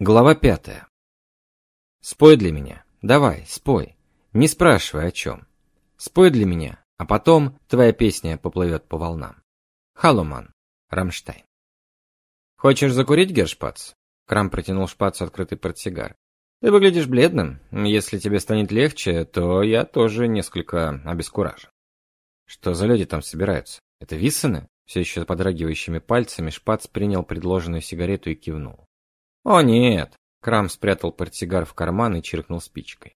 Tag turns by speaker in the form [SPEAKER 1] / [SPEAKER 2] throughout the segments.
[SPEAKER 1] Глава пятая. Спой для меня. Давай, спой. Не спрашивай о чем. Спой для меня, а потом твоя песня поплывет по волнам. Халуман. Рамштайн. Хочешь закурить, Гершпац? Крам протянул Шпацу открытый портсигар. Ты выглядишь бледным. Если тебе станет легче, то я тоже несколько обескуражен. Что за люди там собираются? Это Виссены? Все еще подрагивающими пальцами Шпац принял предложенную сигарету и кивнул. О нет, Крам спрятал портсигар в карман и чиркнул спичкой.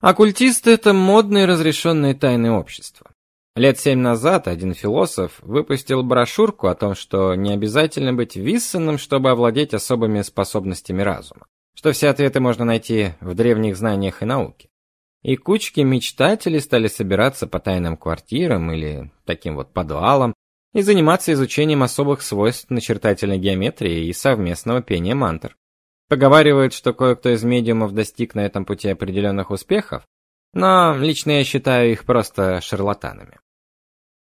[SPEAKER 1] Оккультисты это модные разрешенные тайны общества. Лет семь назад один философ выпустил брошюрку о том, что не обязательно быть виссеном, чтобы овладеть особыми способностями разума, что все ответы можно найти в древних знаниях и науке. И кучки мечтателей стали собираться по тайным квартирам или таким вот подвалам и заниматься изучением особых свойств начертательной геометрии и совместного пения мантр. Поговаривают, что кое-кто из медиумов достиг на этом пути определенных успехов, но лично я считаю их просто шарлатанами.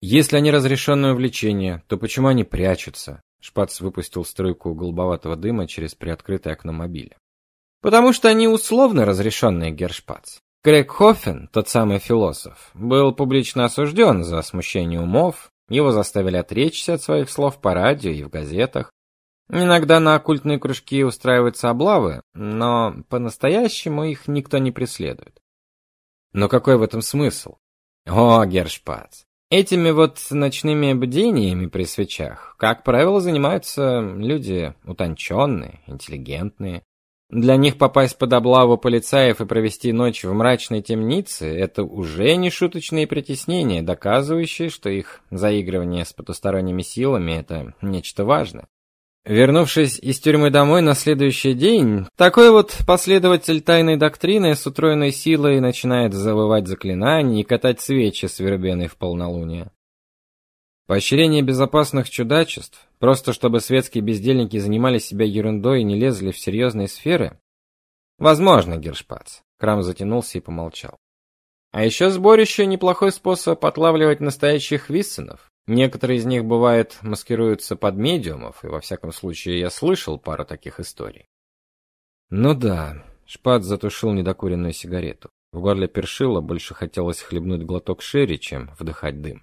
[SPEAKER 1] Если они разрешенное увлечение, то почему они прячутся? Шпац выпустил струйку голубоватого дыма через приоткрытое окно мобиля. Потому что они условно разрешенные, Гершпац. Грег Хоффен, тот самый философ, был публично осужден за смущение умов, его заставили отречься от своих слов по радио и в газетах, Иногда на оккультные кружки устраиваются облавы, но по-настоящему их никто не преследует. Но какой в этом смысл? О, Гершпац, этими вот ночными бдениями при свечах, как правило, занимаются люди утонченные, интеллигентные. Для них попасть под облаву полицаев и провести ночь в мрачной темнице это уже не шуточные притеснения, доказывающие, что их заигрывание с потусторонними силами это нечто важное. Вернувшись из тюрьмы домой на следующий день, такой вот последователь тайной доктрины с утроенной силой начинает завывать заклинания и катать свечи с вербеной в полнолуние. Поощрение безопасных чудачеств, просто чтобы светские бездельники занимали себя ерундой и не лезли в серьезные сферы? Возможно, Гершпац. Крам затянулся и помолчал. А еще сборище неплохой способ отлавливать настоящих виссенов. Некоторые из них бывает маскируются под медиумов, и во всяком случае я слышал пару таких историй. Ну да, Шпат затушил недокуренную сигарету. В горле першило, больше хотелось хлебнуть глоток шерри, чем вдыхать дым.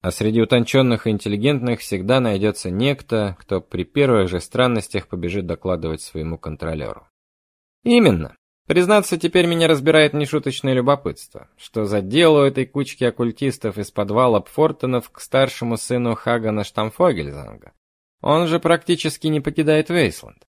[SPEAKER 1] А среди утонченных и интеллигентных всегда найдется некто, кто при первых же странностях побежит докладывать своему контролеру. Именно. Признаться, теперь меня разбирает нешуточное любопытство. Что за дело у этой кучки оккультистов из подвала Пфортонов к старшему сыну Хагана Штамфогельзанга? Он же практически не покидает Вейсланд.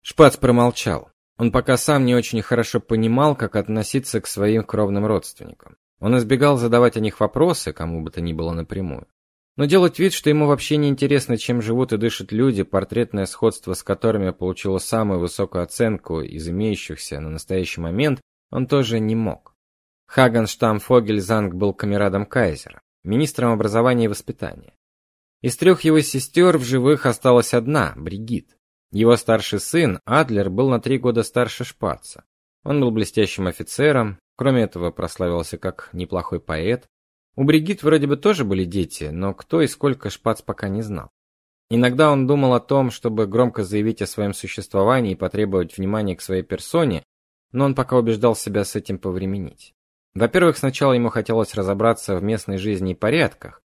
[SPEAKER 1] Шпац промолчал. Он пока сам не очень хорошо понимал, как относиться к своим кровным родственникам. Он избегал задавать о них вопросы, кому бы то ни было напрямую. Но делать вид, что ему вообще не интересно, чем живут и дышат люди, портретное сходство с которыми получило самую высокую оценку из имеющихся на настоящий момент, он тоже не мог. Хагенштам Фогельзанг был камерадом кайзера, министром образования и воспитания. Из трех его сестер в живых осталась одна, Бригит. Его старший сын, Адлер, был на три года старше Шпаца. Он был блестящим офицером, кроме этого прославился как неплохой поэт, у Бригит вроде бы тоже были дети, но кто и сколько Шпац пока не знал. Иногда он думал о том, чтобы громко заявить о своем существовании и потребовать внимания к своей персоне, но он пока убеждал себя с этим повременить. Во-первых, сначала ему хотелось разобраться в местной жизни и порядках.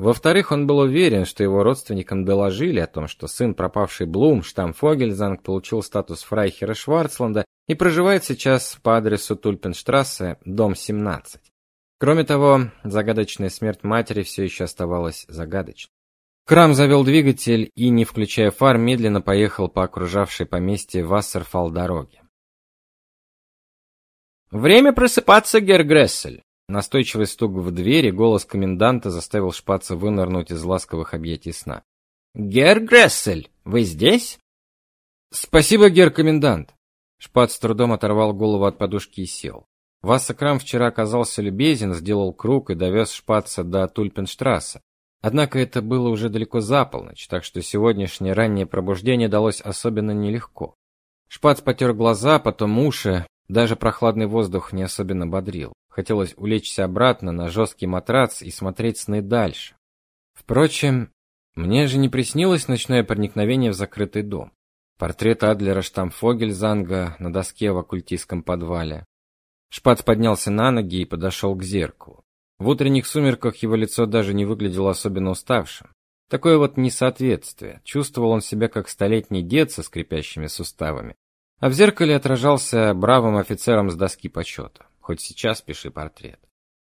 [SPEAKER 1] Во-вторых, он был уверен, что его родственникам доложили о том, что сын пропавший Блум, штамм Фогельзанг, получил статус фрайхера Шварцланда и проживает сейчас по адресу Тульпенштрассе, дом 17. Кроме того, загадочная смерть матери все еще оставалась загадочной. Крам завел двигатель и, не включая фар, медленно поехал по окружавшей поместье Вассерфалл дороге. Время просыпаться, Гергрессель. Настойчивый стук в дверь и голос коменданта заставил Шпаца вынырнуть из ласковых объятий сна. Гергрессель, вы здесь? Спасибо, гер-комендант. Шпац с трудом оторвал голову от подушки и сел. Вассакрам вчера оказался любезен, сделал круг и довез Шпаца до Тульпенштрассе. Однако это было уже далеко за полночь, так что сегодняшнее раннее пробуждение далось особенно нелегко. Шпац потер глаза, потом уши, даже прохладный воздух не особенно бодрил. Хотелось улечься обратно на жесткий матрац и смотреть сны дальше. Впрочем, мне же не приснилось ночное проникновение в закрытый дом. портрет Адлера Штамфогельзанга на доске в оккультистском подвале. Шпац поднялся на ноги и подошел к зеркалу. В утренних сумерках его лицо даже не выглядело особенно уставшим. Такое вот несоответствие. Чувствовал он себя как столетний дед со скрипящими суставами. А в зеркале отражался бравым офицером с доски почета. Хоть сейчас пиши портрет.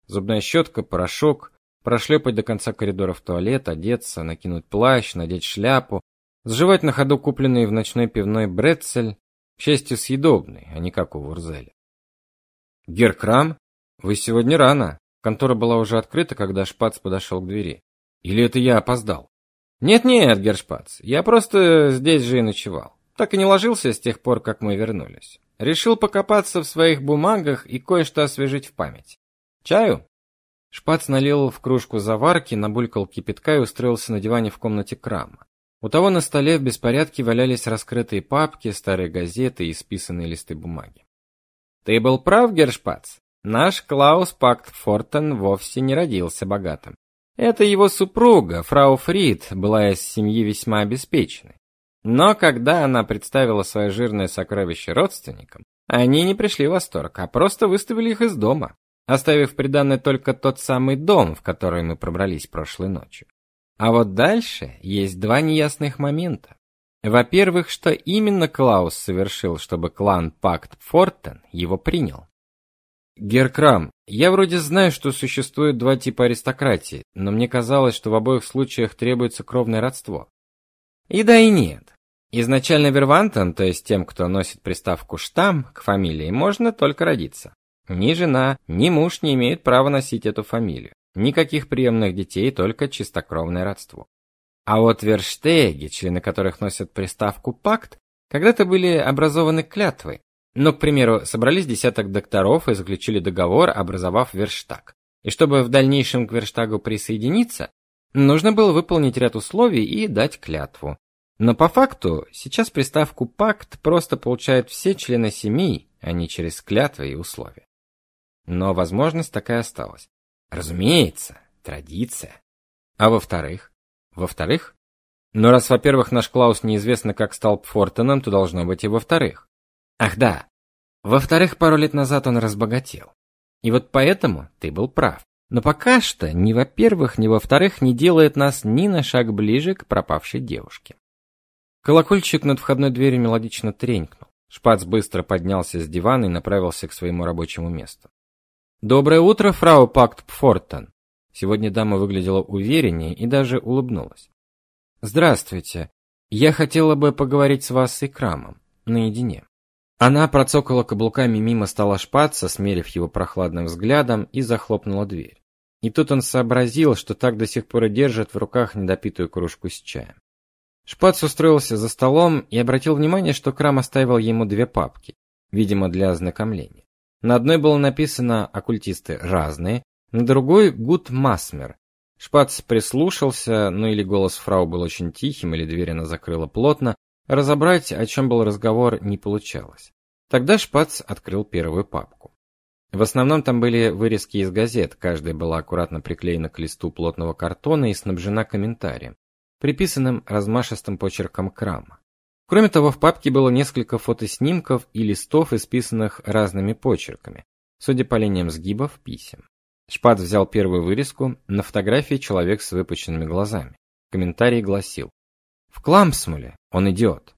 [SPEAKER 1] Зубная щетка, порошок, прошлепать до конца коридора в туалет, одеться, накинуть плащ, надеть шляпу, сживать на ходу купленный в ночной пивной брецель, к счастью, съедобный, а не как у Вурзеля. Геркрам, вы сегодня рано. Контора была уже открыта, когда Шпац подошел к двери. Или это я опоздал? Нет-нет, Гершпац, я просто здесь же и ночевал. Так и не ложился с тех пор, как мы вернулись. Решил покопаться в своих бумагах и кое-что освежить в память. Чаю? Шпац налил в кружку заварки, набулькал кипятка и устроился на диване в комнате Крама. У того на столе в беспорядке валялись раскрытые папки, старые газеты и списанные листы бумаги. Ты был прав, Гершпац. Наш Клаус Пакт Фортен вовсе не родился богатым. Это его супруга, фрау Фрид, была из семьи весьма обеспеченной. Но когда она представила свое жирное сокровище родственникам, они не пришли в восторг, а просто выставили их из дома, оставив приданное только тот самый дом, в который мы пробрались прошлой ночью. А вот дальше есть два неясных момента. Во-первых, что именно Клаус совершил, чтобы клан Пакт Фортен его принял. Геркрам, я вроде знаю, что существует два типа аристократии, но мне казалось, что в обоих случаях требуется кровное родство. И да, и нет. Изначально вервантам, то есть тем, кто носит приставку штам к фамилии, можно только родиться. Ни жена, ни муж не имеют права носить эту фамилию. Никаких приемных детей, только чистокровное родство. А вот верштеги, члены которых носят приставку пакт, когда-то были образованы клятвой. Но, к примеру, собрались десяток докторов и заключили договор, образовав верштаг. И чтобы в дальнейшем к верштагу присоединиться, нужно было выполнить ряд условий и дать клятву. Но по факту сейчас приставку пакт просто получают все члены семьи, а не через клятвы и условия. Но возможность такая осталась. Разумеется, традиция. А во-вторых, во-вторых, но раз, во-первых, наш Клаус неизвестно как стал Пфортеном, то должно быть и во-вторых. Ах да. Во-вторых, пару лет назад он разбогател. И вот поэтому ты был прав. Но пока что ни во-первых, ни во-вторых не делает нас ни на шаг ближе к пропавшей девушке. Колокольчик над входной дверью мелодично тренькнул. Шпац быстро поднялся с дивана и направился к своему рабочему месту. Доброе утро, фрау Пакт Пфортен. Сегодня дама выглядела увереннее и даже улыбнулась. Здравствуйте. Я хотела бы поговорить с вас с Икрамом наедине. Она процокала каблуками мимо стола шпаца, смерив его прохладным взглядом, и захлопнула дверь. И тут он сообразил, что так до сих пор и держит в руках недопитую кружку с чаем. Шпац устроился за столом и обратил внимание, что Крам оставил ему две папки, видимо, для ознакомления. На одной было написано «Оккультисты разные», на другой Гуд Масмер. Шпац прислушался, ну или голос фрау был очень тихим, или дверь она закрыла плотно, разобрать, о чем был разговор, не получалось. Тогда Шпац открыл первую папку. В основном там были вырезки из газет, каждая была аккуратно приклеена к листу плотного картона и снабжена комментарием, приписанным размашистым почерком Крама. Кроме того, в папке было несколько фотоснимков и листов, исписанных разными почерками, судя по линиям сгибов писем. Шпат взял первую вырезку, на фотографии человек с выпученными глазами. Комментарий гласил: "В Кламсмуле он идиот".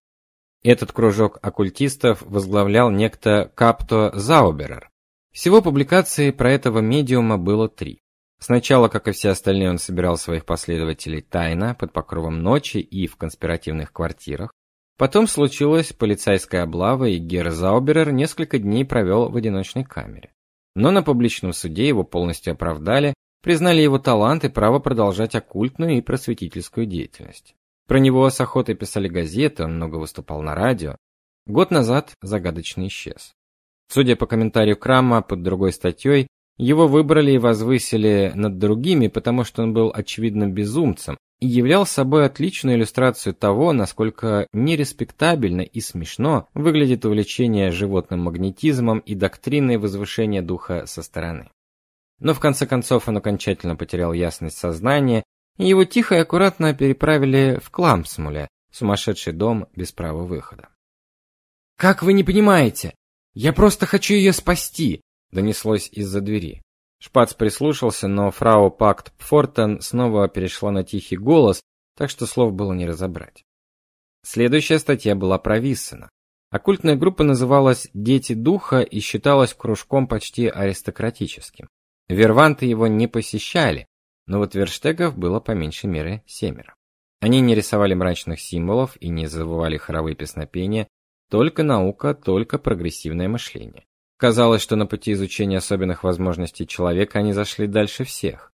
[SPEAKER 1] Этот кружок оккультистов возглавлял некто Капто Зауберер. Всего публикаций про этого медиума было три. Сначала, как и все остальные, он собирал своих последователей тайно, под покровом ночи и в конспиративных квартирах. Потом случилась полицейская облава, и Гер Зауберер несколько дней провел в одиночной камере. Но на публичном суде его полностью оправдали, признали его талант и право продолжать оккультную и просветительскую деятельность. Про него с охотой писали газеты, он много выступал на радио. Год назад загадочно исчез. Судя по комментарию Крама под другой статьей, его выбрали и возвысили над другими, потому что он был очевидным безумцем, являл собой отличную иллюстрацию того, насколько нереспектабельно и смешно выглядит увлечение животным магнетизмом и доктриной возвышения духа со стороны. Но в конце концов он окончательно потерял ясность сознания, и его тихо и аккуратно переправили в Кламсмуле, Сумасшедший дом без права выхода. Как вы не понимаете? Я просто хочу ее спасти, донеслось из-за двери. Шпац прислушался, но фрау Пакт Пфортен снова перешла на тихий голос, так что слов было не разобрать. Следующая статья была про Виссена. Оккультная группа называлась Дети духа и считалась кружком почти аристократическим. Верванты его не посещали, но вот верштегов было по меньшей мере семеро. Они не рисовали мрачных символов и не завывали хоровые песнопения, только наука, только прогрессивное мышление. Казалось, что на пути изучения особенных возможностей человека они зашли дальше всех.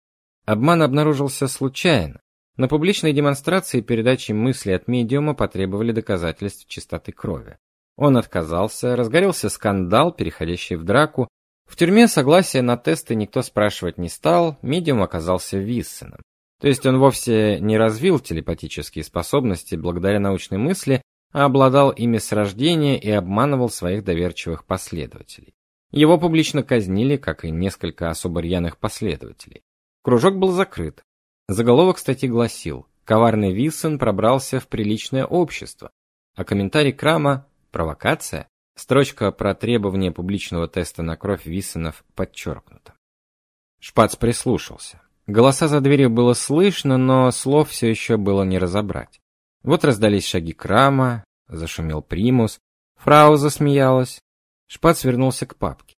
[SPEAKER 1] Обман обнаружился случайно. На публичной демонстрации передачи мысли от медиума потребовали доказательств чистоты крови. Он отказался, разгорелся скандал, переходящий в драку. В тюрьме согласия на тесты никто спрашивать не стал, медиум оказался Виссеном. То есть он вовсе не развил телепатические способности благодаря научной мысли, а обладал ими с рождения и обманывал своих доверчивых последователей. Его публично казнили, как и несколько особо рьяных последователей. Кружок был закрыт. Заголовок статьи гласил: "Коварный Виссен пробрался в приличное общество", а комментарий Крама провокация. Строчка про требование публичного теста на кровь Виссенов подчеркнута. Шпац прислушался. Голоса за дверью было слышно, но слов все еще было не разобрать. Вот раздались шаги Крама, зашумел примус, фрау засмеялась. Шпац вернулся к папке.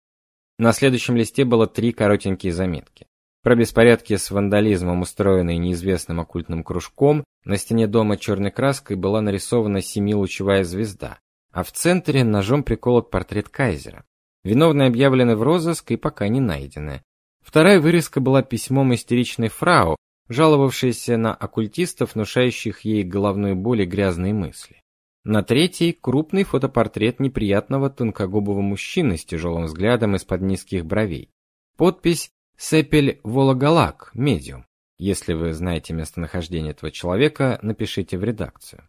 [SPEAKER 1] На следующем листе было три коротенькие заметки. Про беспорядки с вандализмом, устроенные неизвестным оккультным кружком, на стене дома черной краской была нарисована семилучевая звезда, а в центре ножом приколот портрет кайзера. Виновные объявлены в розыск и пока не найдены. Вторая вырезка была письмом истеричной фрау, жаловавшейся на оккультистов, внушающих ей головную боль и грязные мысли. На третьей крупный фотопортрет неприятного тонкогубого мужчины с тяжелым взглядом из-под низких бровей. Подпись Сепель Вологалак, медиум. Если вы знаете местонахождение этого человека, напишите в редакцию.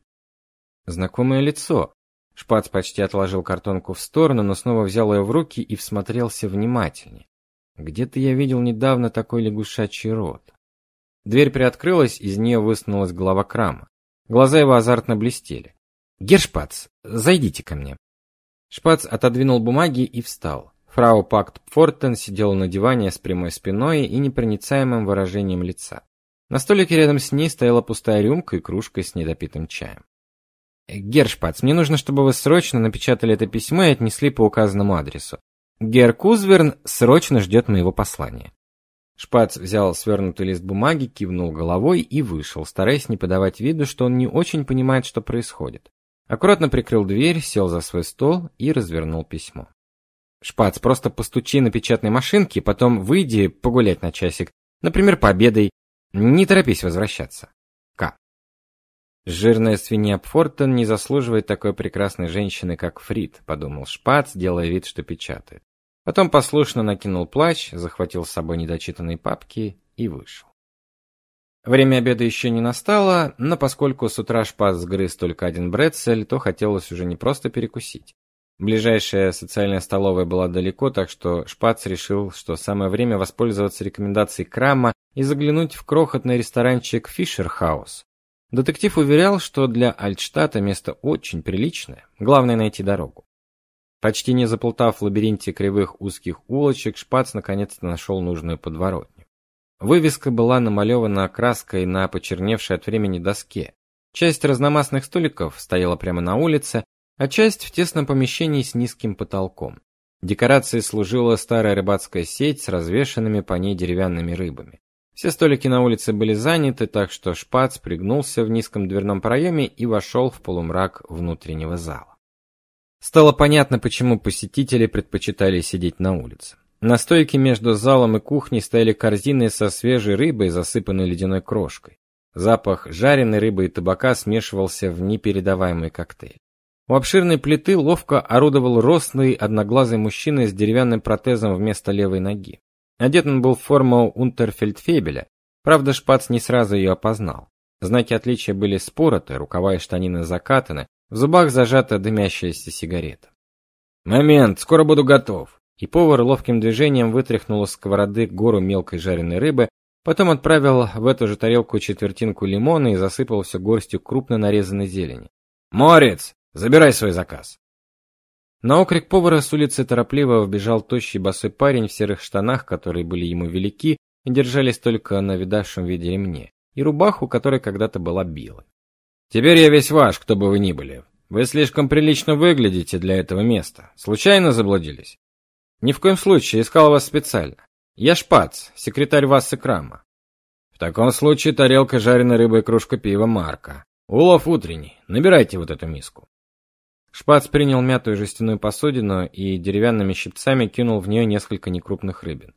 [SPEAKER 1] Знакомое лицо. Шпац почти отложил картонку в сторону, но снова взял ее в руки и всмотрелся внимательнее. Где-то я видел недавно такой лягушачий рот. Дверь приоткрылась, из нее высунулась голова Крама. Глаза его азартно блестели. "Гершпац, зайдите ко мне". Шпац отодвинул бумаги и встал. Фрау Пакт Фортен сидела на диване с прямой спиной и непроницаемым выражением лица. На столике рядом с ней стояла пустая рюмка и кружка с недопитым чаем. Гершпац, мне нужно, чтобы вы срочно напечатали это письмо и отнесли по указанному адресу. Гер Кузверн срочно ждет моего послания. Шпац взял свернутый лист бумаги, кивнул головой и вышел, стараясь не подавать виду, что он не очень понимает, что происходит. Аккуратно прикрыл дверь, сел за свой стол и развернул письмо. Шпац, просто постучи на печатной машинке, потом выйди погулять на часик, например, пообедай. Не торопись возвращаться. К. Жирная свинья Пфортон не заслуживает такой прекрасной женщины, как Фрид, подумал Шпац, делая вид, что печатает. Потом послушно накинул плащ, захватил с собой недочитанные папки и вышел. Время обеда еще не настало, но поскольку с утра Шпац сгрыз только один брецель, то хотелось уже не просто перекусить. Ближайшая социальная столовая была далеко, так что Шпац решил, что самое время воспользоваться рекомендацией Крама и заглянуть в крохотный ресторанчик Фишерхаус. Детектив уверял, что для Альтштата место очень приличное, главное найти дорогу. Почти не заплутав в лабиринте кривых узких улочек, Шпац наконец-то нашел нужную подворотню. Вывеска была намалевана краской на почерневшей от времени доске. Часть разномастных столиков стояла прямо на улице, а часть в тесном помещении с низким потолком. Декорацией служила старая рыбацкая сеть с развешанными по ней деревянными рыбами. Все столики на улице были заняты, так что Шпац пригнулся в низком дверном проеме и вошел в полумрак внутреннего зала. Стало понятно, почему посетители предпочитали сидеть на улице. На стойке между залом и кухней стояли корзины со свежей рыбой, засыпанной ледяной крошкой. Запах жареной рыбы и табака смешивался в непередаваемый коктейль. У обширной плиты ловко орудовал рослый одноглазый мужчина с деревянным протезом вместо левой ноги. Одет он был в форму унтерфельдфебеля, правда Шпац не сразу ее опознал. Знаки отличия были спороты, рукава и штанины закатаны, в зубах зажата дымящаяся сигарета. Момент, скоро буду готов. И повар ловким движением вытряхнул из сковороды гору мелкой жареной рыбы, Потом отправил в эту же тарелку четвертинку лимона и засыпал все горстью крупно нарезанной зелени. «Морец, забирай свой заказ!» На окрик повара с улицы торопливо вбежал тощий босой парень в серых штанах, которые были ему велики и держались только на видавшем виде ремне, и рубаху, которая когда-то была белой. «Теперь я весь ваш, кто бы вы ни были. Вы слишком прилично выглядите для этого места. Случайно заблудились?» «Ни в коем случае, искал вас специально. Я Шпац, секретарь Вассы Крама. В таком случае тарелка жареной рыбы и кружка пива Марка. Улов утренний. Набирайте вот эту миску. Шпац принял мятую жестяную посудину и деревянными щипцами кинул в нее несколько некрупных рыбин.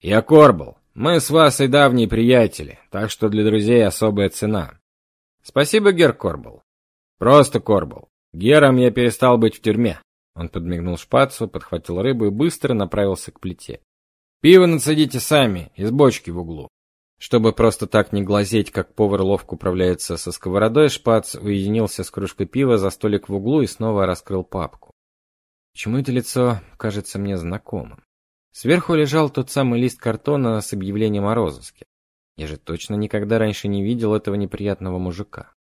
[SPEAKER 1] Я Корбл. Мы с Васой давние приятели, так что для друзей особая цена. Спасибо, Гер Корбл. Просто Корбл. Гером я перестал быть в тюрьме. Он подмигнул Шпацу, подхватил рыбу и быстро направился к плите. Пиво нацедите сами, из бочки в углу. Чтобы просто так не глазеть, как повар ловко управляется со сковородой, Шпац уединился с кружкой пива за столик в углу и снова раскрыл папку. Почему это лицо кажется мне знакомым? Сверху лежал тот самый лист картона с объявлением о розыске. Я же точно никогда раньше не видел этого неприятного мужика.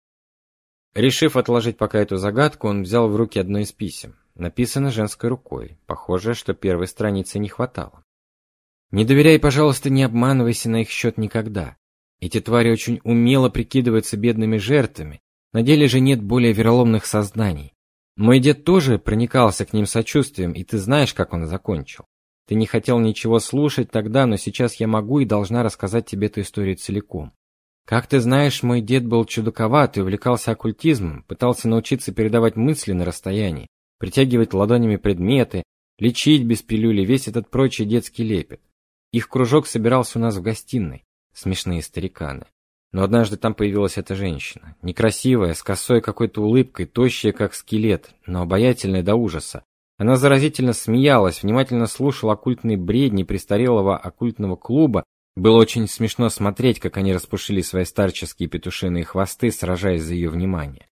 [SPEAKER 1] Решив отложить пока эту загадку, он взял в руки одно из писем. Написано женской рукой. Похоже, что первой страницы не хватало. Не доверяй, пожалуйста, не обманывайся на их счет никогда. Эти твари очень умело прикидываются бедными жертвами, на деле же нет более вероломных созданий. Мой дед тоже проникался к ним сочувствием, и ты знаешь, как он закончил. Ты не хотел ничего слушать тогда, но сейчас я могу и должна рассказать тебе эту историю целиком. Как ты знаешь, мой дед был чудаковат и увлекался оккультизмом, пытался научиться передавать мысли на расстоянии, притягивать ладонями предметы, лечить без пилюли весь этот прочий детский лепет. Их кружок собирался у нас в гостиной. Смешные стариканы. Но однажды там появилась эта женщина, некрасивая, с косой какой-то улыбкой, тощая как скелет, но обаятельная до ужаса. Она заразительно смеялась, внимательно слушала оккультные бредни престарелого оккультного клуба. Было очень смешно смотреть, как они распушили свои старческие петушиные хвосты, сражаясь за ее внимание.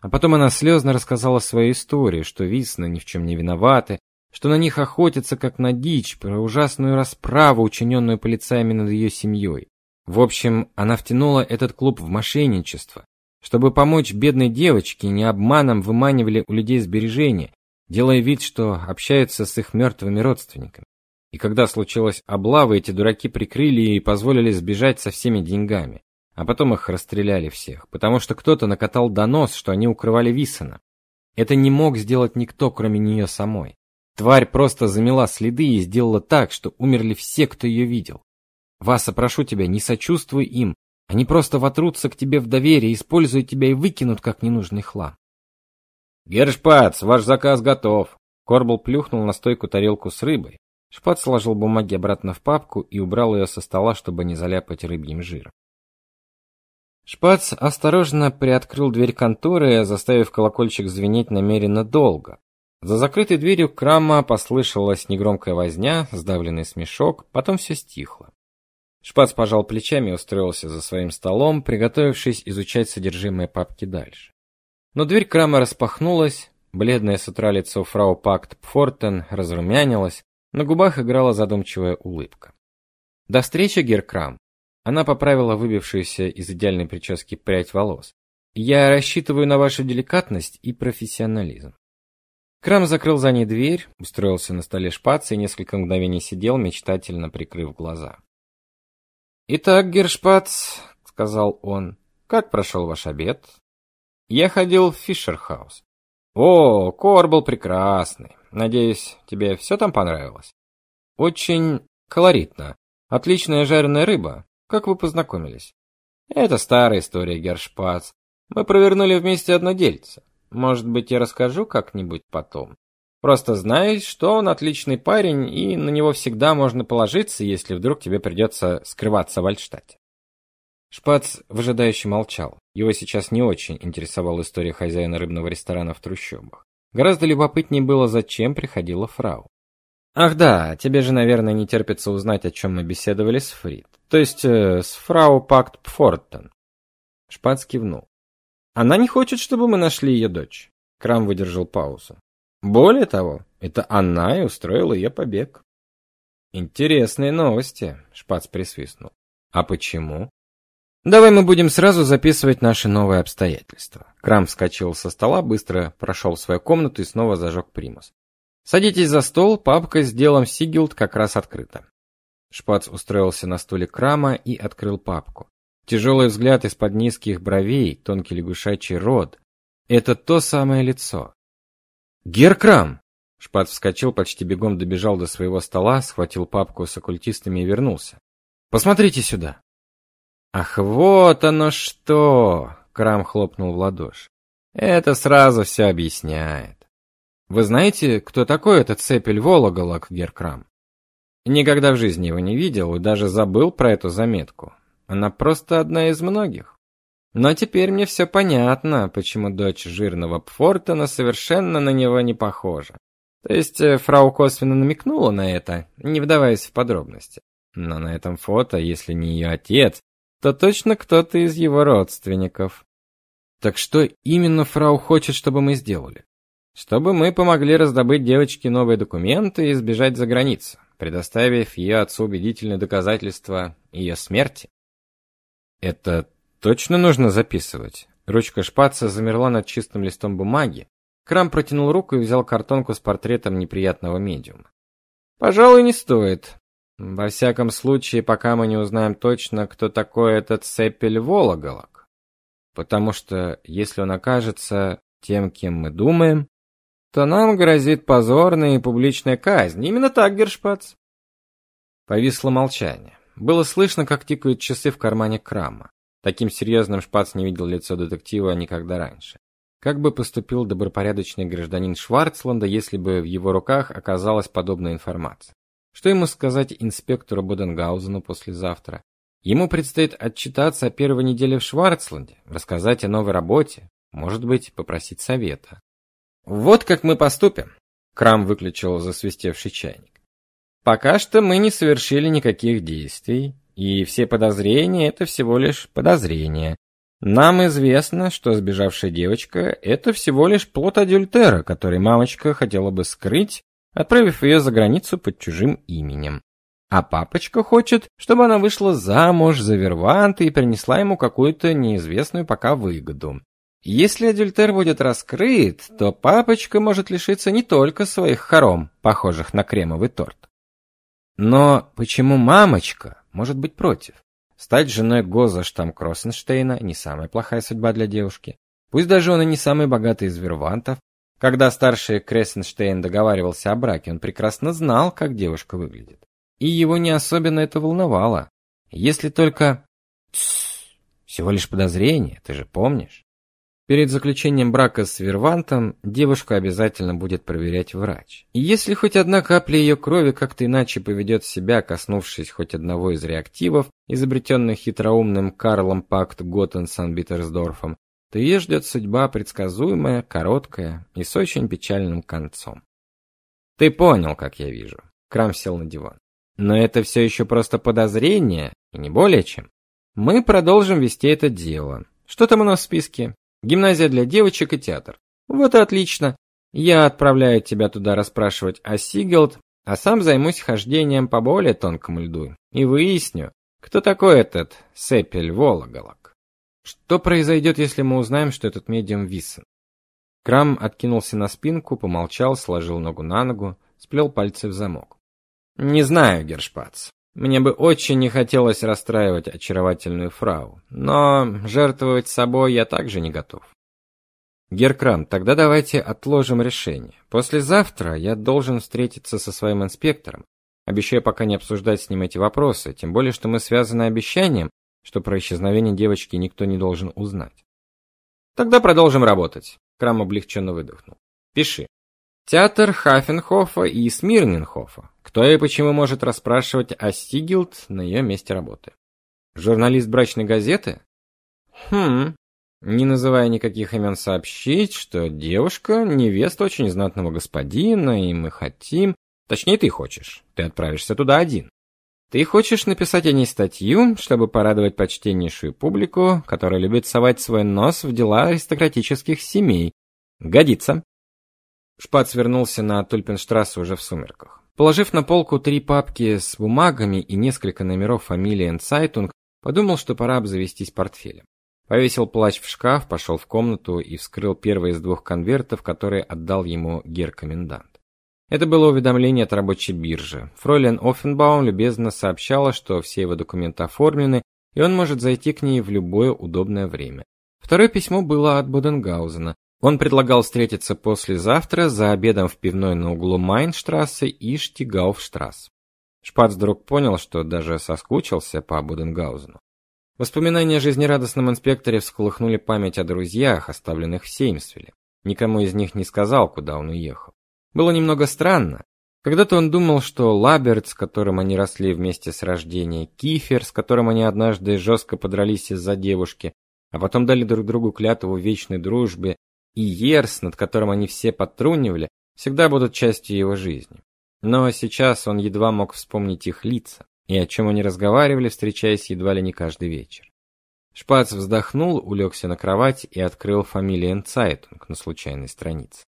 [SPEAKER 1] А потом она слезно рассказала свою историю, что Висна ни в чем не виноваты, что на них охотятся как на дичь, про ужасную расправу, учиненную полицаями над ее семьей. В общем, она втянула этот клуб в мошенничество, чтобы помочь бедной девочке, не обманом выманивали у людей сбережения, делая вид, что общаются с их мертвыми родственниками. И когда случилась облава, эти дураки прикрыли и позволили сбежать со всеми деньгами, а потом их расстреляли всех, потому что кто-то накатал донос, что они укрывали Висона. Это не мог сделать никто, кроме нее самой. Тварь просто замела следы и сделала так, что умерли все, кто ее видел. Васа, прошу тебя, не сочувствуй им. Они просто вотрутся к тебе в доверие, используют тебя и выкинут как ненужный хлам. Гершпац, ваш заказ готов. Корбл плюхнул на стойку тарелку с рыбой. Шпац сложил бумаги обратно в папку и убрал ее со стола, чтобы не заляпать рыбьим жиром. Шпац осторожно приоткрыл дверь конторы, заставив колокольчик звенеть намеренно долго. За закрытой дверью крама послышалась негромкая возня, сдавленный смешок, потом все стихло. Шпац пожал плечами и устроился за своим столом, приготовившись изучать содержимое папки дальше. Но дверь крама распахнулась, бледное с утра лицо фрау Пакт Пфортен разрумянилось, на губах играла задумчивая улыбка. До встречи, Геркрам. Она поправила выбившуюся из идеальной прически прядь волос. Я рассчитываю на вашу деликатность и профессионализм. Крам закрыл за ней дверь, устроился на столе шпац и несколько мгновений сидел, мечтательно прикрыв глаза. «Итак, Гершпац», — сказал он, — «как прошел ваш обед?» «Я ходил в Фишерхаус». «О, кор был прекрасный. Надеюсь, тебе все там понравилось?» «Очень колоритно. Отличная жареная рыба. Как вы познакомились?» «Это старая история, Гершпац. Мы провернули вместе одно дельце. Может быть, я расскажу как-нибудь потом. Просто знай, что он отличный парень, и на него всегда можно положиться, если вдруг тебе придется скрываться в Альштате. Шпац выжидающе молчал. Его сейчас не очень интересовала история хозяина рыбного ресторана в трущобах. Гораздо любопытнее было, зачем приходила фрау. Ах да, тебе же, наверное, не терпится узнать, о чем мы беседовали с Фрид. То есть э, с фрау Пакт Пфортон. Шпац кивнул. Она не хочет, чтобы мы нашли ее дочь. Крам выдержал паузу. Более того, это она и устроила ее побег. Интересные новости, Шпац присвистнул. А почему? Давай мы будем сразу записывать наши новые обстоятельства. Крам вскочил со стола, быстро прошел в свою комнату и снова зажег примус. Садитесь за стол, папка с делом Сигилд как раз открыта. Шпац устроился на стуле Крама и открыл папку. Тяжелый взгляд из-под низких бровей, тонкий лягушачий рот. Это то самое лицо. Геркрам! Шпац вскочил, почти бегом добежал до своего стола, схватил папку с оккультистами и вернулся. Посмотрите сюда. Ах, вот оно что! Крам хлопнул в ладоши. Это сразу все объясняет. Вы знаете, кто такой этот цепель Вологолок Геркрам? Никогда в жизни его не видел и даже забыл про эту заметку. Она просто одна из многих. Но теперь мне все понятно, почему дочь жирного Пфортона совершенно на него не похожа. То есть э, фрау косвенно намекнула на это, не вдаваясь в подробности. Но на этом фото, если не ее отец, то точно кто-то из его родственников. Так что именно фрау хочет, чтобы мы сделали? Чтобы мы помогли раздобыть девочке новые документы и сбежать за границу, предоставив ее отцу убедительные доказательства ее смерти. Это точно нужно записывать. Ручка шпаца замерла над чистым листом бумаги. Крам протянул руку и взял картонку с портретом неприятного медиума. Пожалуй, не стоит. Во всяком случае, пока мы не узнаем точно, кто такой этот Сеппель Вологолок. Потому что если он окажется тем, кем мы думаем, то нам грозит позорная и публичная казнь. Именно так, Гершпац. Повисло молчание. Было слышно, как тикают часы в кармане Крама. Таким серьезным Шпац не видел лицо детектива никогда раньше. Как бы поступил добропорядочный гражданин Шварцланда, если бы в его руках оказалась подобная информация? Что ему сказать инспектору Боденгаузену послезавтра? Ему предстоит отчитаться о первой неделе в Шварцланде, рассказать о новой работе, может быть, попросить совета. Вот как мы поступим. Крам выключил засвистевший чайник. Пока что мы не совершили никаких действий, и все подозрения это всего лишь подозрения. Нам известно, что сбежавшая девочка это всего лишь плод адюльтера, который мамочка хотела бы скрыть отправив ее за границу под чужим именем. А папочка хочет, чтобы она вышла замуж за Верванта и принесла ему какую-то неизвестную пока выгоду. Если адюльтер будет раскрыт, то папочка может лишиться не только своих хором, похожих на кремовый торт. Но почему мамочка может быть против? Стать женой Гоза Штам-Кроссенштейна не самая плохая судьба для девушки. Пусть даже он и не самый богатый из вервантов, когда старший Крессенштейн договаривался о браке, он прекрасно знал, как девушка выглядит. И его не особенно это волновало. Если только... Тссс, всего лишь подозрение, ты же помнишь? Перед заключением брака с Вервантом девушку обязательно будет проверять врач. И если хоть одна капля ее крови как-то иначе поведет себя, коснувшись хоть одного из реактивов, изобретенных хитроумным Карлом Пакт Готтенсан-Биттерсдорфом, то ее ждет судьба предсказуемая, короткая и с очень печальным концом. Ты понял, как я вижу. Крам сел на диван. Но это все еще просто подозрение, и не более чем. Мы продолжим вести это дело. Что там у нас в списке? Гимназия для девочек и театр. Вот и отлично. Я отправляю тебя туда расспрашивать о Сигелд, а сам займусь хождением по более тонкому льду и выясню, кто такой этот Сепель Вологолок. Что произойдет, если мы узнаем, что этот медиум Виссен? Крам откинулся на спинку, помолчал, сложил ногу на ногу, сплел пальцы в замок. Не знаю, Гершпац. Мне бы очень не хотелось расстраивать очаровательную фрау, но жертвовать собой я также не готов. Геркрам, тогда давайте отложим решение. Послезавтра я должен встретиться со своим инспектором. Обещаю пока не обсуждать с ним эти вопросы, тем более что мы связаны обещанием, что про исчезновение девочки никто не должен узнать. Тогда продолжим работать. Крам облегченно выдохнул. Пиши. Театр Хафенхофа и Смирненхофа. Кто и почему может расспрашивать о Стигилд на ее месте работы? Журналист брачной газеты? Хм. Не называя никаких имен сообщить, что девушка невеста очень знатного господина, и мы хотим, точнее ты хочешь. Ты отправишься туда один. Ты хочешь написать о ней статью, чтобы порадовать почтеннейшую публику, которая любит совать свой нос в дела аристократических семей. Годится. Шпац вернулся на Тульпенштрассе уже в сумерках. Положив на полку три папки с бумагами и несколько номеров фамилии Энцайтунг, Подумал, что пора обзавестись портфелем. Повесил плащ в шкаф, пошел в комнату и вскрыл первый из двух конвертов, которые отдал ему гер-комендант. Это было уведомление от рабочей биржи. Фройлен Оффенбаум любезно сообщала, что все его документы оформлены, и он может зайти к ней в любое удобное время. Второе письмо было от Боденгаузена. Он предлагал встретиться послезавтра за обедом в пивной на углу Майнштрассе и Штигауфштрасс. Шпац вдруг понял, что даже соскучился по Боденгаузену. Воспоминания о жизнерадостном инспекторе всколыхнули память о друзьях, оставленных в Сеймсвилле. Никому из них не сказал, куда он уехал. Было немного странно. Когда-то он думал, что Лаберт, с которым они росли вместе с рождения, Кифер, с которым они однажды жестко подрались из-за девушки, а потом дали друг другу клятву вечной дружбы, и Ерс, над которым они все подтрунивали, всегда будут частью его жизни. Но сейчас он едва мог вспомнить их лица и о чем они разговаривали, встречаясь едва ли не каждый вечер. Шпац вздохнул, улегся на кровать и открыл Фамилиен Цайтунг на случайной странице.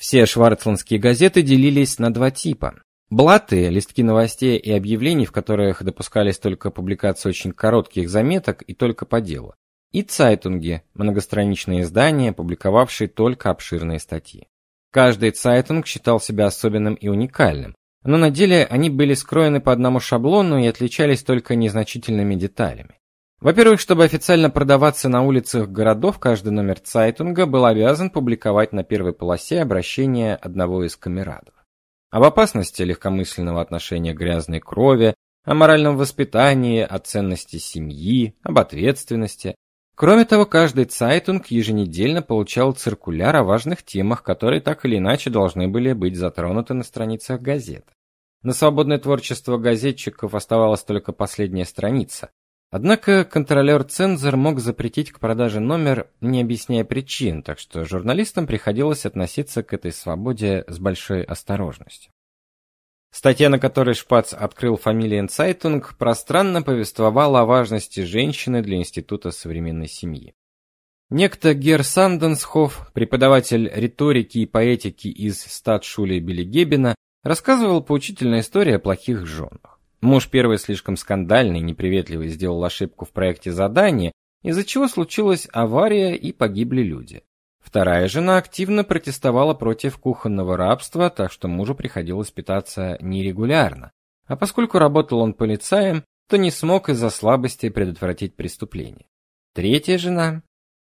[SPEAKER 1] Все шварцландские газеты делились на два типа. Блаты, листки новостей и объявлений, в которых допускались только публикации очень коротких заметок и только по делу. И цайтунги, многостраничные издания, публиковавшие только обширные статьи. Каждый цайтунг считал себя особенным и уникальным, но на деле они были скроены по одному шаблону и отличались только незначительными деталями. Во-первых, чтобы официально продаваться на улицах городов, каждый номер Цайтунга был обязан публиковать на первой полосе обращение одного из камерадов. Об опасности легкомысленного отношения к грязной крови, о моральном воспитании, о ценности семьи, об ответственности. Кроме того, каждый Цайтунг еженедельно получал циркуляр о важных темах, которые так или иначе должны были быть затронуты на страницах газет. На свободное творчество газетчиков оставалась только последняя страница. Однако контролер-цензор мог запретить к продаже номер, не объясняя причин, так что журналистам приходилось относиться к этой свободе с большой осторожностью. Статья, на которой Шпац открыл фамилиен Цайтунг, пространно повествовала о важности женщины для Института современной семьи. Некто герр Санденсхоф, преподаватель риторики и поэтики из статшуле Билли рассказывал поучительную историю о плохих женах. Муж первой, слишком скандальной, неприветливой, сделал ошибку в проекте задания, из-за чего случилась авария и погибли люди. Вторая жена активно протестовала против кухонного рабства, так что мужу приходилось питаться нерегулярно. А поскольку работал он полицаем, то не смог из-за слабости предотвратить преступление. Третья жена...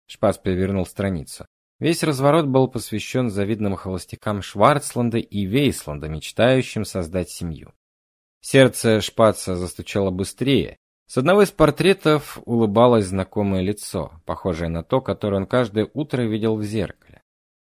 [SPEAKER 1] Шпац перевернул страницу. Весь разворот был посвящен завидным холостякам Шварцланда и Вейсланда, мечтающим создать семью. Сердце Шпаца застучало быстрее, с одного из портретов улыбалось знакомое лицо, похожее на то, которое он каждое утро видел в зеркале.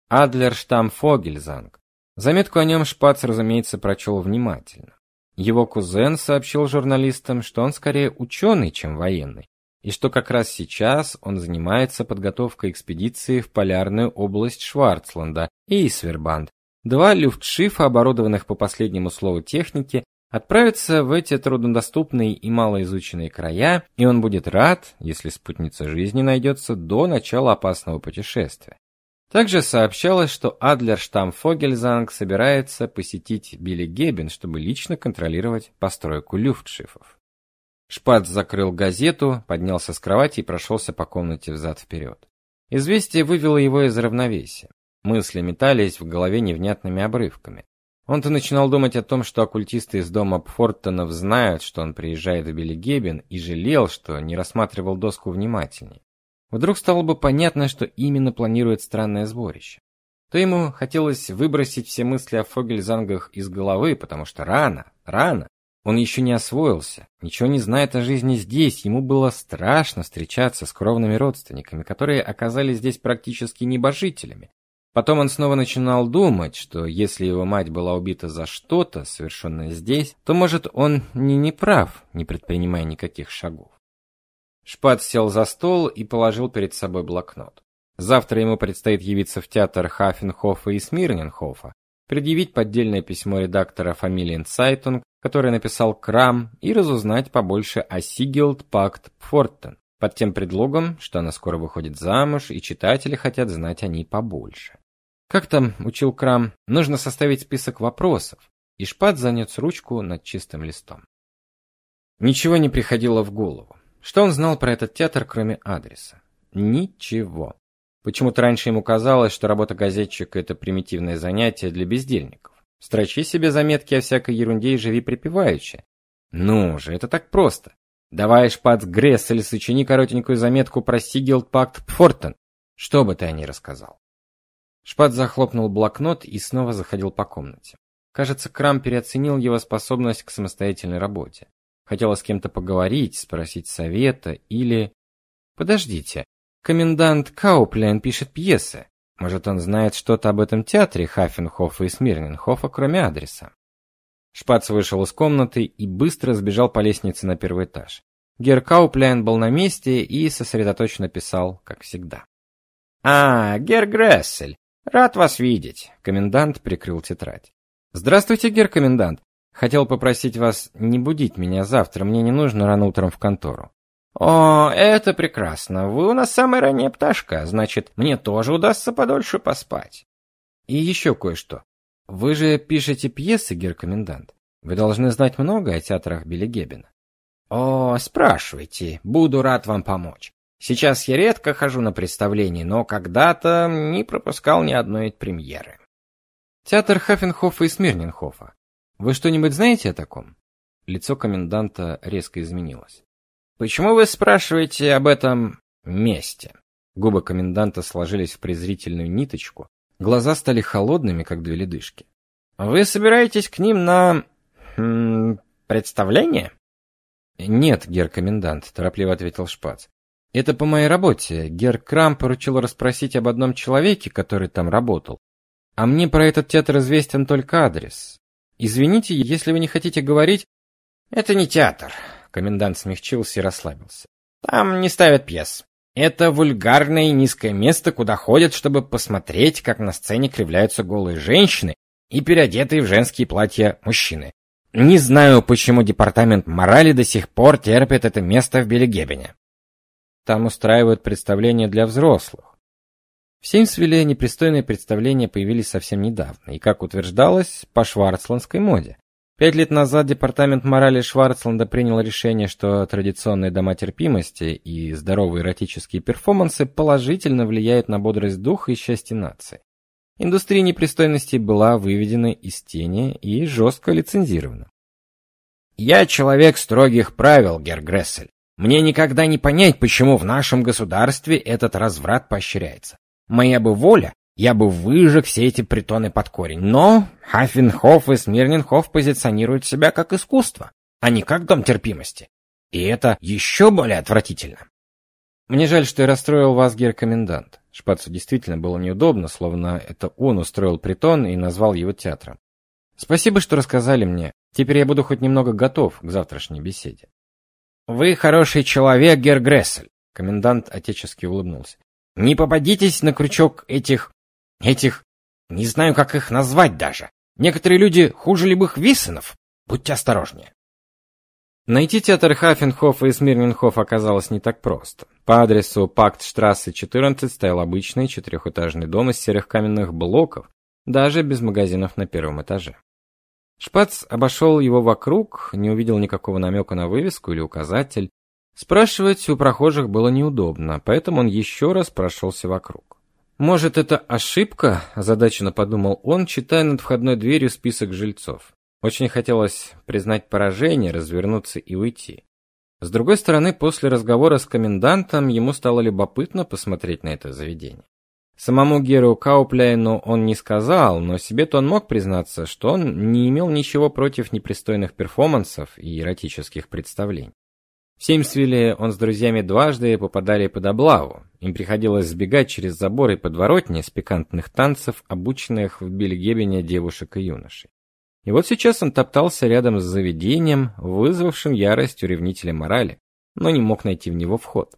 [SPEAKER 1] Адлер Штамфогельзанг. Заметку о нем Шпац, разумеется, прочел внимательно. Его кузен сообщил журналистам, что он скорее ученый, чем военный, и что как раз сейчас он занимается подготовкой экспедиции в полярную область Шварцланда и Исвербанд, два люфтшифа, оборудованных по последнему слову техники, отправиться в эти труднодоступные и малоизученные края, и он будет рад, если спутница жизни найдется до начала опасного путешествия. Также сообщалось, что Адлер Штамфогельзанг собирается посетить Билли чтобы лично контролировать постройку люфтшифов. Шпац закрыл газету, поднялся с кровати и прошелся по комнате взад-вперед. Известие вывело его из равновесия. Мысли метались в голове невнятными обрывками. Он-то начинал думать о том, что оккультисты из дома Пфортонов знают, что он приезжает в Белигебен, и жалел, что не рассматривал доску внимательней. Вдруг стало бы понятно, что именно планирует странное сборище. То ему хотелось выбросить все мысли о Фогельзангах из головы, потому что рано, рано. Он еще не освоился, ничего не знает о жизни здесь, ему было страшно встречаться с кровными родственниками, которые оказались здесь практически небожителями, Потом он снова начинал думать, что если его мать была убита за что-то, совершенное здесь, то, может, он не неправ, не предпринимая никаких шагов. Шпац сел за стол и положил перед собой блокнот. Завтра ему предстоит явиться в театр Хафенхофа и Смирненхофа, предъявить поддельное письмо редактора Фамилиен Цайтунг, который написал Крам, и разузнать побольше о Сигилд Пакт Пфортен, под тем предлогом, что она скоро выходит замуж, и читатели хотят знать о ней побольше. Как там учил Крам, нужно составить список вопросов, и Шпац занес ручку над чистым листом. Ничего не приходило в голову. Что он знал про этот театр, кроме адреса? Ничего. Почему-то раньше ему казалось, что работа газетчика это примитивное занятие для бездельников. Строчи себе заметки о всякой ерунде и живи припеваючи. Ну же, это так просто. Давай, шпац Грессель, сочини коротенькую заметку про Сигилд Пакт Пфортен. Что бы ты о ней рассказал? Шпац захлопнул блокнот и снова заходил по комнате. Кажется, Крам переоценил его способность к самостоятельной работе. Хотел с кем-то поговорить, спросить совета или... Подождите, комендант Кауплен пишет пьесы. Может, он знает что-то об этом театре Хаффенхофа и Смирненхофа, кроме адреса? Шпац вышел из комнаты и быстро сбежал по лестнице на первый этаж. Гер Кауплен был на месте и сосредоточенно писал, как всегда. «А, Гер Грессель, рад вас видеть!» Комендант прикрыл тетрадь. «Здравствуйте, Гер Комендант. Хотел попросить вас не будить меня завтра, мне не нужно рано утром в контору». «О, это прекрасно. Вы у нас самая ранняя пташка, значит, мне тоже удастся подольше поспать». «И еще кое-что. Вы же пишете пьесы, гер-комендант. Вы должны знать много о театрах Билли Геббена. О, спрашивайте, буду рад вам помочь. Сейчас я редко хожу на представления, но когда-то не пропускал ни одной премьеры. Театр Хаффенхофа и Смирненхофа. Вы что-нибудь знаете о таком? Лицо коменданта резко изменилось. Почему вы спрашиваете об этом месте? Губы коменданта сложились в презрительную ниточку, Глаза стали холодными, как две ледышки. Вы собираетесь к ним на хм, представление? Нет, гер комендант, торопливо ответил Шпац. Это по моей работе. Гер Крам поручил расспросить об одном человеке, который там работал. А мне про этот театр известен только адрес. Извините, если вы не хотите говорить... Это не театр. Комендант смягчился и расслабился. Там не ставят пьес. Это вульгарное и низкое место, куда ходят, чтобы посмотреть, как на сцене кривляются голые женщины и переодетые в женские платья мужчины. Не знаю, почему департамент морали до сих пор терпит это место в Белегебене. Там устраивают представления для взрослых. В Сеймсвилле непристойные представления появились совсем недавно, и, как утверждалось, по шварцландской моде. Пять лет назад департамент морали Шварцланда принял решение, что традиционные дома терпимости и здоровые эротические перформансы положительно влияют на бодрость духа и счастье нации. Индустрия непристойностей была выведена из тени и жестко лицензирована. Я человек строгих правил, Герр Грессель. Мне никогда не понять, почему в нашем государстве этот разврат поощряется. Моя бы воля я бы выжег все эти притоны под корень. Но Хаффенхоф и Смирненхоф позиционируют себя как искусство, а не как дом терпимости. И это еще более отвратительно. Мне жаль, что я расстроил вас, гер-комендант. Шпацу действительно было неудобно, словно это он устроил притон и назвал его театром. Спасибо, что рассказали мне. Теперь я буду хоть немного готов к завтрашней беседе. Вы хороший человек, гер Грессель. Комендант отечески улыбнулся. Не попадитесь на крючок этих Этих... не знаю, как их назвать даже. Некоторые люди хуже любых Виссенов. Будьте осторожнее. Найти театр Хаффенхофа и Смирненхоф оказалось не так просто. По адресу Пактштрассе 14 стоял обычный четырехэтажный дом из серых каменных блоков, даже без магазинов на первом этаже. Шпац обошел его вокруг, не увидел никакого намека на вывеску или указатель. Спрашивать у прохожих было неудобно, поэтому он еще раз прошелся вокруг. Может, это ошибка, озадаченно подумал он, читая над входной дверью список жильцов. Очень хотелось признать поражение, развернуться и уйти. С другой стороны, после разговора с комендантом ему стало любопытно посмотреть на это заведение. Самому Геру Каупляйну он не сказал, но себе-то он мог признаться, что он не имел ничего против непристойных перформансов и эротических представлений. В Сеймсвилле он с друзьями дважды попадали под облаву. Им приходилось сбегать через заборы и подворотни с пикантных танцев, обученных в Бельгебене девушек и юношей. И вот сейчас он топтался рядом с заведением, вызвавшим ярость у ревнителя морали, но не мог найти в него вход.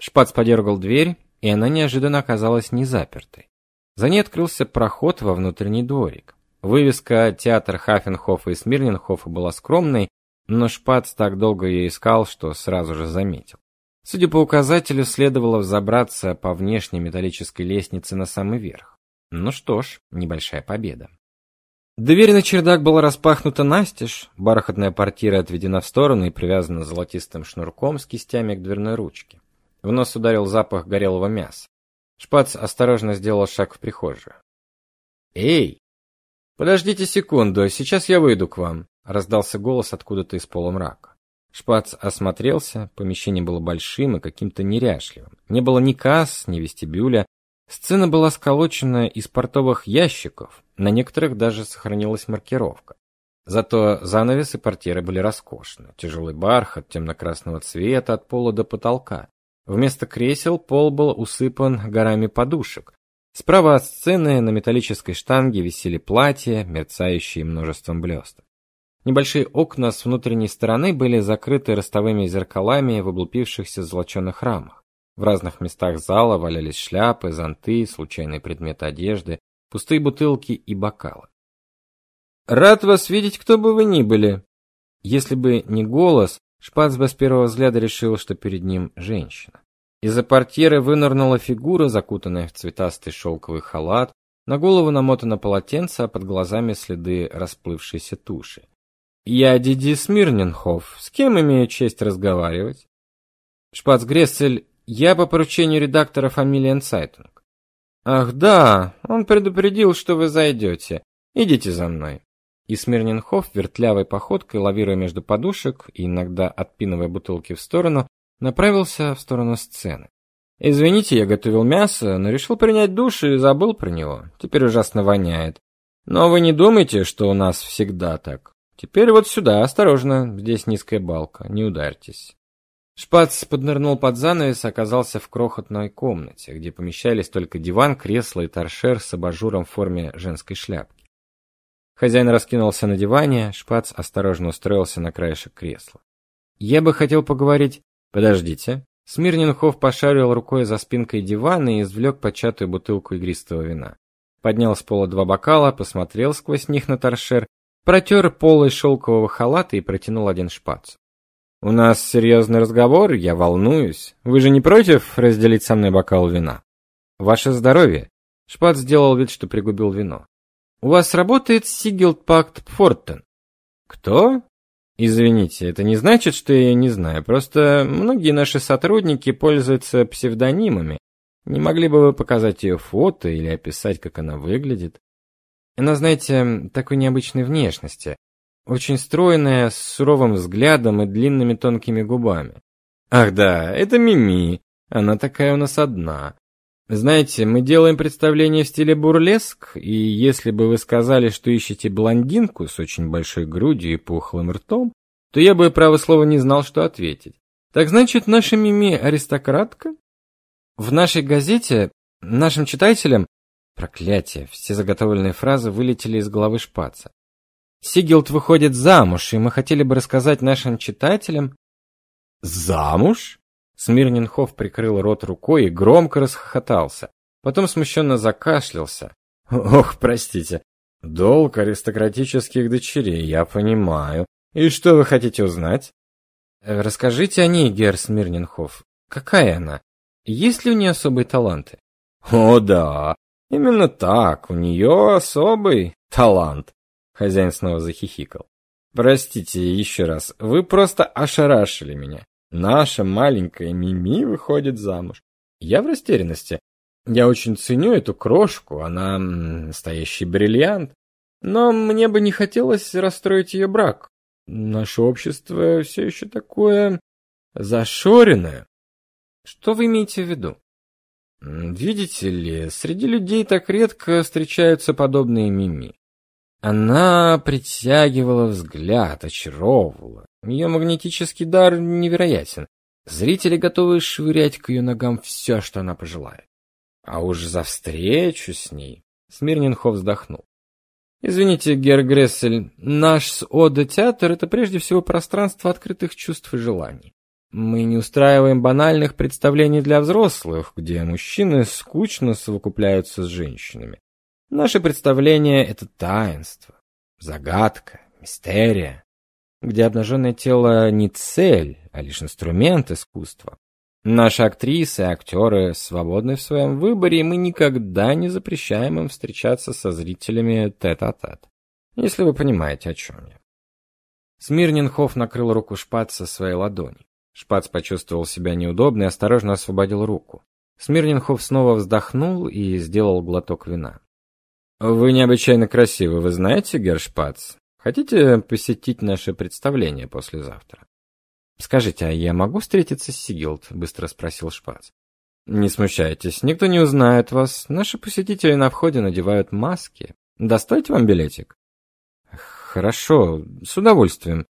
[SPEAKER 1] Шпац подергал дверь, и она неожиданно оказалась не запертой. За ней открылся проход во внутренний дворик. Вывеска «Театр Хаффенхофа и Смирненхофа» была скромной, но Шпац так долго ее искал, что сразу же заметил. Судя по указателю, следовало взобраться по внешней металлической лестнице на самый верх. Ну что ж, небольшая победа. Дверь на чердак была распахнута настежь, бархатная портьера отведена в сторону и привязана золотистым шнурком с кистями к дверной ручке. В нос ударил запах горелого мяса. Шпац осторожно сделал шаг в прихожую. «Эй! Подождите секунду, сейчас я выйду к вам», — раздался голос откуда-то из полумрака. Шпац осмотрелся, помещение было большим и каким-то неряшливым. Не было ни касс, ни вестибюля, Сцена была сколочена из портовых ящиков, на некоторых даже сохранилась маркировка. Зато занавесы портьеры были роскошны. Тяжелый бархат темно-красного цвета от пола до потолка. Вместо кресел пол был усыпан горами подушек. Справа от сцены на металлической штанге висели платья, мерцающие множеством блесток. Небольшие окна с внутренней стороны были закрыты ростовыми зеркалами в облупившихся золоченых рамах. В разных местах зала валялись шляпы, зонты, случайные предметы одежды, пустые бутылки и бокалы. Рад вас видеть, кто бы вы ни были. Если бы не голос, Шпац бы с первого взгляда решил, что перед ним женщина. Из-за портьеры вынырнула фигура, закутанная в цветастый шелковый халат, на голову намотано полотенце, а под глазами следы расплывшейся туши. Я Диди Смирненхоф. С кем имею честь разговаривать? Шпац Грессель я по поручению редактора фамилии Zeitung. Ах, да, он предупредил, что вы зайдете. Идите за мной. И Смирненхоф вертлявой походкой, лавируя между подушек и иногда отпинывая бутылки в сторону, направился в сторону сцены. Извините, я готовил мясо, но решил принять душ и забыл про него. Теперь ужасно воняет. Но вы не думайте, что у нас всегда так. Теперь вот сюда, осторожно, здесь низкая балка, не ударьтесь. Шпац поднырнул под занавес оказался в крохотной комнате, где помещались только диван, кресло и торшер с абажуром в форме женской шляпки. Хозяин раскинулся на диване, Шпац осторожно устроился на краешек кресла. Я бы хотел поговорить. Подождите. Смирненхов пошарил рукой за спинкой дивана и извлек початую бутылку игристого вина. Поднял с пола два бокала, посмотрел сквозь них на торшер, протер полой шелкового халата и протянул один шпац. У нас серьезный разговор, я волнуюсь. Вы же не против разделить со мной бокал вина? Ваше здоровье. Шпат сделал вид, что пригубил вино. У вас работает Сигилдпакт Пфортен. Кто? Извините, это не значит, что я не знаю. Просто многие наши сотрудники пользуются псевдонимами. Не могли бы вы показать ее фото или описать, как она выглядит? Она, знаете, такой необычной внешности. Очень стройная, с суровым взглядом и длинными тонкими губами. Ах да, это Мими. Она такая у нас одна. Знаете, мы делаем представление в стиле бурлеск, и если бы вы сказали, что ищете блондинку с очень большой грудью и пухлым ртом, то я бы, право слово, не знал, что ответить. Так значит, наша Мими аристократка? В нашей газете нашим читателям проклятие, все заготовленные фразы вылетели из головы шпаца. Сигилд выходит замуж, и мы хотели бы рассказать нашим читателям... Замуж? Смирненхов прикрыл рот рукой и громко расхохотался. Потом смущенно закашлялся. Ох, простите. Долг аристократических дочерей, я понимаю. И что вы хотите узнать? Э, расскажите о ней, гер Смирненхов. Какая она? Есть ли у нее особые таланты? О, да. Именно так, у нее особый талант. Хозяин снова захихикал. Простите еще раз, вы просто ошарашили меня. Наша маленькая Мими выходит замуж. Я в растерянности. Я очень ценю эту крошку, она настоящий бриллиант. Но мне бы не хотелось расстроить ее брак. Наше общество все еще такое зашоренное. Что вы имеете в виду? Видите ли, среди людей так редко встречаются подобные Мими. Она притягивала взгляд, очаровывала. Ее магнетический дар невероятен. Зрители готовы швырять к ее ногам все, что она пожелает. А уж за встречу с ней... Смирненхов вздохнул. Извините, Герр Грессель, наш Ода-театр — это прежде всего пространство открытых чувств и желаний. Мы не устраиваем банальных представлений для взрослых, где мужчины скучно совокупляются с женщинами. Наше представление — это таинство, загадка, мистерия, где обнаженное тело не цель, а лишь инструмент искусства. Наши актрисы и актеры свободны в своем выборе, и мы никогда не запрещаем им встречаться со зрителями тет-а-тет. -тет. Если вы понимаете, о чем я. Смирненхоф накрыл руку Шпаца своей ладони. Шпац почувствовал себя неудобно и осторожно освободил руку. Смирненхоф снова вздохнул и сделал глоток вина. Вы необычайно красивы, вы знаете, Гершпац? Хотите посетить наше представление послезавтра? Скажите, а я могу встретиться с Сигилд? быстро спросил Шпац. Не смущайтесь, никто не узнает вас. Наши посетители на входе надевают маски. Достать вам билетик? Хорошо, с удовольствием.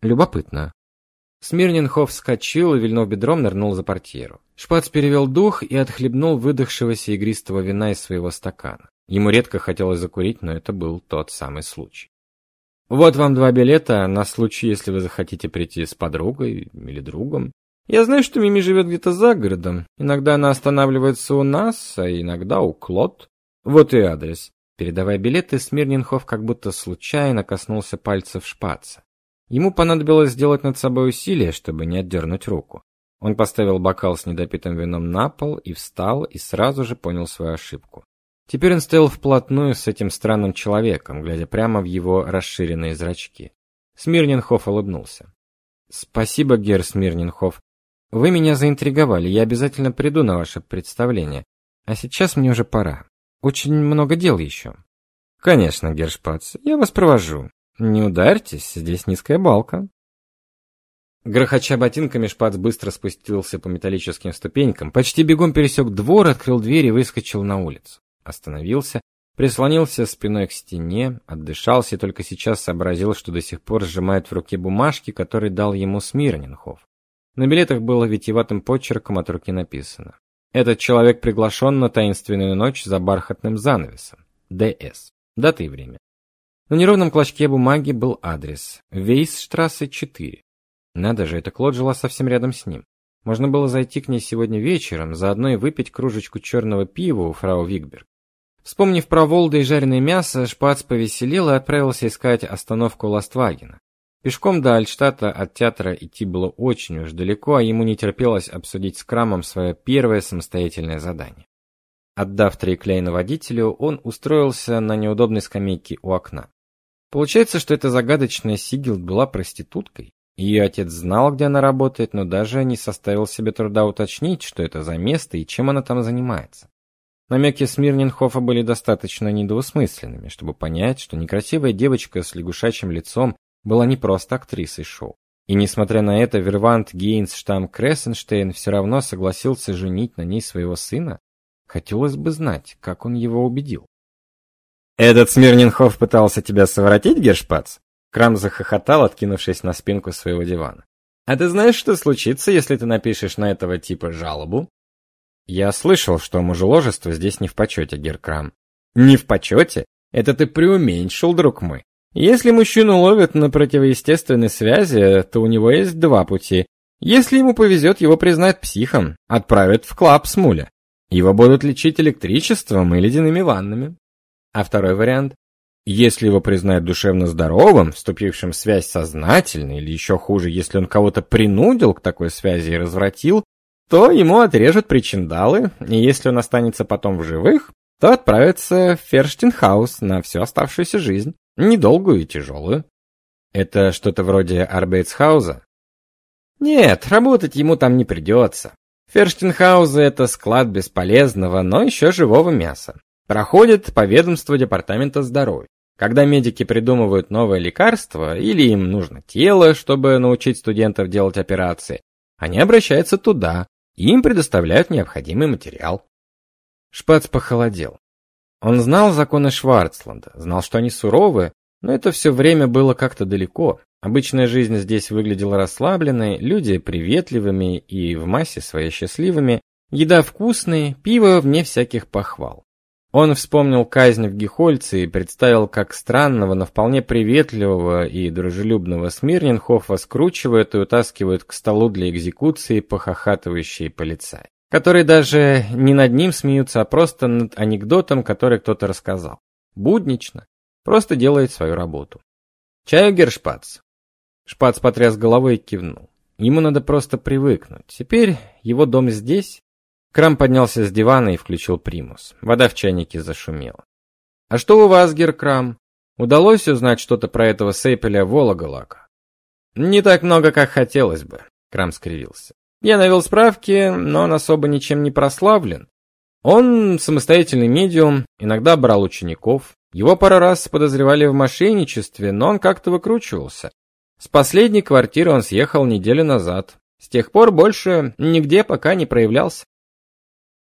[SPEAKER 1] Любопытно. Смирненхоф вскочил и, вильнув бедром, нырнул за портьеру. Шпац перевел дух и отхлебнул выдохшегося игристого вина из своего стакана. Ему редко хотелось закурить, но это был тот самый случай. Вот вам два билета на случай, если вы захотите прийти с подругой или другом. Я знаю, что Мими живет где-то за городом. Иногда она останавливается у нас, а иногда у Клод. Вот и адрес. Передавая билеты, Смирненхоф как будто случайно коснулся пальцев шпаца. Ему понадобилось сделать над собой усилие, чтобы не отдернуть руку. Он поставил бокал с недопитым вином на пол и встал, и сразу же понял свою ошибку. Теперь он стоял вплотную с этим странным человеком, глядя прямо в его расширенные зрачки. Смирненхоф улыбнулся. Спасибо, Герр Смирненхоф. Вы меня заинтриговали. Я обязательно приду на ваше представление. А сейчас мне уже пора. Очень много дел еще». Конечно, Гершпац, я вас провожу. Не ударьтесь, здесь низкая балка. Грохоча ботинками, Шпац быстро спустился по металлическим ступенькам, почти бегом пересек двор, открыл дверь и выскочил на улицу. Остановился, прислонился спиной к стене, отдышался и только сейчас сообразил, что до сих пор сжимает в руке бумажки, которые дал ему Смирненхов. На билетах было витиеватым почерком от руки написано: "Этот человек приглашен на таинственную ночь за бархатным занавесом. ДС. Дата и время. На неровном клочке бумаги был адрес: Вейсштрассе 4. Надо же, эта Клод жила совсем рядом с ним. Можно было зайти к ней сегодня вечером, заодно и выпить кружечку черного пива у фрау Вигберг. Вспомнив про Волда и жареное мясо, Шпац повеселел и отправился искать остановку Ластвагена. Пешком до Альштата от театра идти было очень уж далеко, а ему не терпелось обсудить с Крамом свое первое самостоятельное задание. Отдав три клейна водителю, он устроился на неудобной скамейке у окна. Получается, что эта загадочная Сигилд была проституткой. Ее отец знал, где она работает, но даже не составил себе труда уточнить, что это за место и чем она там занимается. Намеки Смирненхофа были достаточно недвусмысленными, чтобы понять, что некрасивая девочка с лягушачьим лицом была не просто актрисой шоу. И несмотря на это, Вервант Гейнсштам Крессенштейн все равно согласился женить на ней своего сына. Хотелось бы знать, как он его убедил. Этот Смирненхоф пытался тебя совратить, Гершпац? Крам захохотал, откинувшись на спинку своего дивана. А ты знаешь, что случится, если ты напишешь на этого типа жалобу? Я слышал, что мужеложество здесь не в почете, Геркрам. Не в почете? Это ты преуменьшил, друг мой. Если мужчину ловят на противоестественной связи, то у него есть два пути. Если ему повезет, его признают психом, отправят в клаб с муля. Его будут лечить электричеством и ледяными ваннами. А второй вариант если его признают душевно здоровым, вступившим в связь сознательно, или еще хуже, если он кого-то принудил к такой связи и развратил, то ему отрежут причиндалы, и если он останется потом в живых, то отправится в Ферштинхаус на всю оставшуюся жизнь, недолгую и тяжелую. Это что-то вроде Арбейтсхауза? Нет, работать ему там не придется. Ферштинхаузы это склад бесполезного, но еще живого мяса. Проходит по ведомству департамента здоровья. Когда медики придумывают новое лекарство или им нужно тело, чтобы научить студентов делать операции, они обращаются туда, и им предоставляют необходимый материал. Шпац похолодел. Он знал законы Шварцланда, знал, что они суровы, но это все время было как-то далеко. Обычная жизнь здесь выглядела расслабленной, люди приветливыми и в массе своей счастливыми, еда вкусная, пиво вне всяких похвал. Он вспомнил казнь в Гихольце и представил, как странного, но вполне приветливого и дружелюбного Смирненхофа скручивают и утаскивают к столу для экзекуции похохатывающие полицаи, которые даже не над ним смеются, а просто над анекдотом, который кто-то рассказал. Буднично, просто делает свою работу. Чаю Гершпац. Шпац потряс головой и кивнул. Ему надо просто привыкнуть. Теперь его дом здесь, Крам поднялся с дивана и включил примус. Вода в чайнике зашумела. А что у вас, Геркрам? Удалось узнать что-то про этого Сейпеля Вологолака? Не так много, как хотелось бы, Крам скривился. Я навел справки, но он особо ничем не прославлен. Он самостоятельный медиум, иногда брал учеников. Его пару раз подозревали в мошенничестве, но он как-то выкручивался. С последней квартиры он съехал неделю назад. С тех пор больше нигде пока не проявлялся.